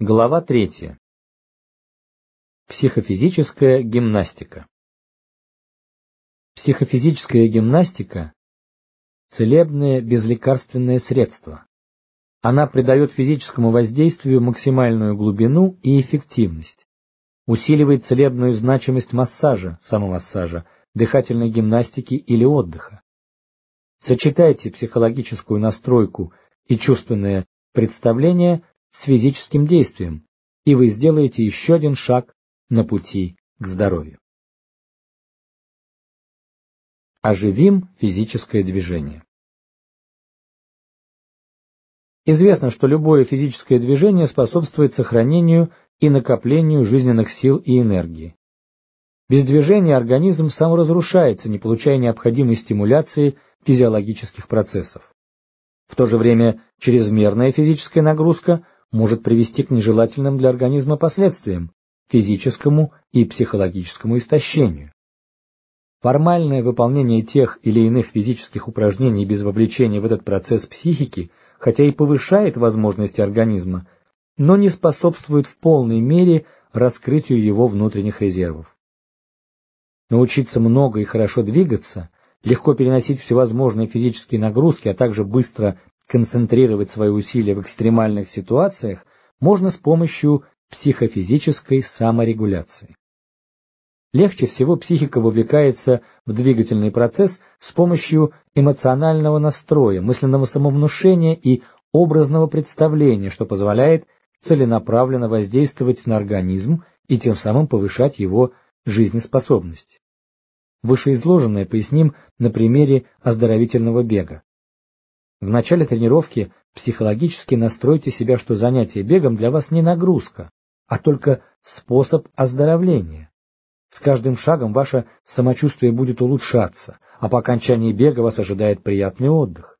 Глава третья. Психофизическая гимнастика. Психофизическая гимнастика – целебное безлекарственное средство. Она придает физическому воздействию максимальную глубину и эффективность, усиливает целебную значимость массажа, самомассажа, дыхательной гимнастики или отдыха. Сочетайте психологическую настройку и чувственное представление с физическим действием, и вы сделаете еще один шаг на пути к здоровью. Оживим физическое движение. Известно, что любое физическое движение способствует сохранению и накоплению жизненных сил и энергии. Без движения организм саморазрушается, не получая необходимой стимуляции физиологических процессов. В то же время чрезмерная физическая нагрузка может привести к нежелательным для организма последствиям, физическому и психологическому истощению. Формальное выполнение тех или иных физических упражнений без вовлечения в этот процесс психики, хотя и повышает возможности организма, но не способствует в полной мере раскрытию его внутренних резервов. Научиться много и хорошо двигаться, легко переносить всевозможные физические нагрузки, а также быстро концентрировать свои усилия в экстремальных ситуациях можно с помощью психофизической саморегуляции. Легче всего психика вовлекается в двигательный процесс с помощью эмоционального настроя, мысленного самовнушения и образного представления, что позволяет целенаправленно воздействовать на организм и тем самым повышать его жизнеспособность. Вышеизложенное поясним на примере оздоровительного бега. В начале тренировки психологически настройте себя, что занятие бегом для вас не нагрузка, а только способ оздоровления. С каждым шагом ваше самочувствие будет улучшаться, а по окончании бега вас ожидает приятный отдых.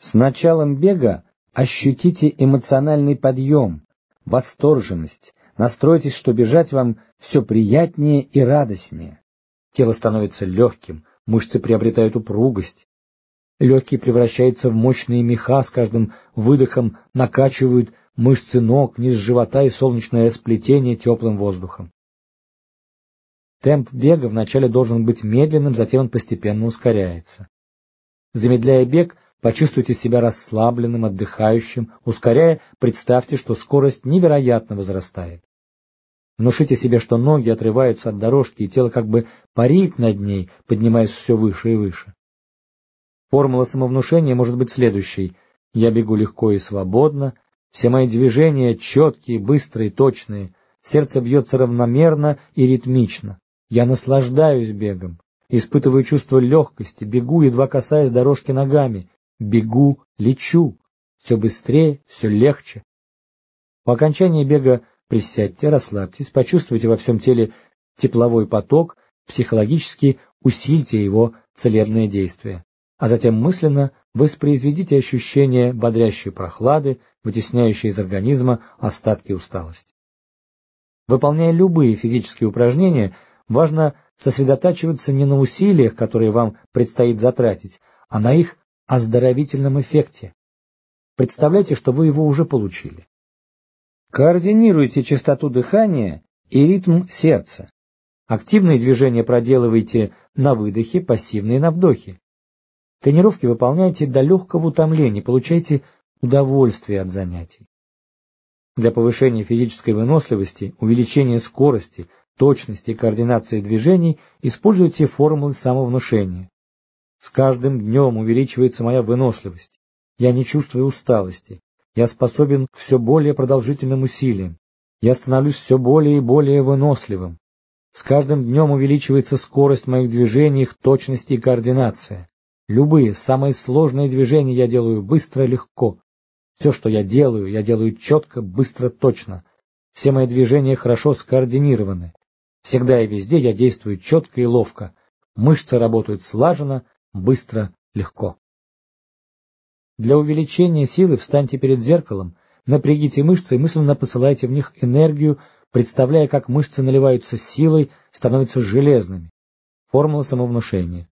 С началом бега ощутите эмоциональный подъем, восторженность, настройтесь, что бежать вам все приятнее и радостнее. Тело становится легким, мышцы приобретают упругость, Легкие превращаются в мощные меха, с каждым выдохом накачивают мышцы ног, низ живота и солнечное сплетение теплым воздухом. Темп бега вначале должен быть медленным, затем он постепенно ускоряется. Замедляя бег, почувствуйте себя расслабленным, отдыхающим, ускоряя, представьте, что скорость невероятно возрастает. Внушите себе, что ноги отрываются от дорожки, и тело как бы парит над ней, поднимаясь все выше и выше. Формула самовнушения может быть следующей. Я бегу легко и свободно, все мои движения четкие, быстрые, точные, сердце бьется равномерно и ритмично. Я наслаждаюсь бегом, испытываю чувство легкости, бегу, едва касаясь дорожки ногами, бегу, лечу, все быстрее, все легче. По окончании бега присядьте, расслабьтесь, почувствуйте во всем теле тепловой поток, психологически усильте его целебное действие а затем мысленно воспроизведите ощущение бодрящей прохлады, вытесняющей из организма остатки усталости. Выполняя любые физические упражнения, важно сосредотачиваться не на усилиях, которые вам предстоит затратить, а на их оздоровительном эффекте. Представляйте, что вы его уже получили. Координируйте частоту дыхания и ритм сердца. Активные движения проделывайте на выдохе, пассивные на вдохе. Тренировки выполняйте до легкого утомления, получайте удовольствие от занятий. Для повышения физической выносливости, увеличения скорости, точности и координации движений используйте формулы самовнушения. С каждым днем увеличивается моя выносливость. Я не чувствую усталости. Я способен к все более продолжительным усилиям. Я становлюсь все более и более выносливым. С каждым днем увеличивается скорость моих движений, их точность и координация. Любые, самые сложные движения я делаю быстро легко. Все, что я делаю, я делаю четко, быстро, точно. Все мои движения хорошо скоординированы. Всегда и везде я действую четко и ловко. Мышцы работают слаженно, быстро, легко. Для увеличения силы встаньте перед зеркалом, напрягите мышцы и мысленно посылайте в них энергию, представляя, как мышцы наливаются силой, становятся железными. Формула самовнушения.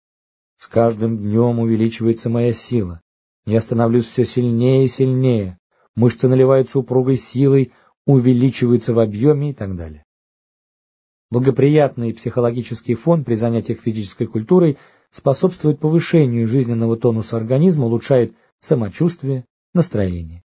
С каждым днем увеличивается моя сила. Я становлюсь все сильнее и сильнее. Мышцы наливаются упругой силой, увеличивается в объеме и так далее. Благоприятный психологический фон при занятиях физической культурой способствует повышению жизненного тонуса организма, улучшает самочувствие, настроение.